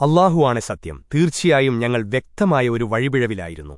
അള്ളാഹുവാണ് സത്യം. തീർച്ചയായും ഞങ്ങൾ വ്യക്തമായ ഒരു വഴിപിഴവിലായിരുന്നു.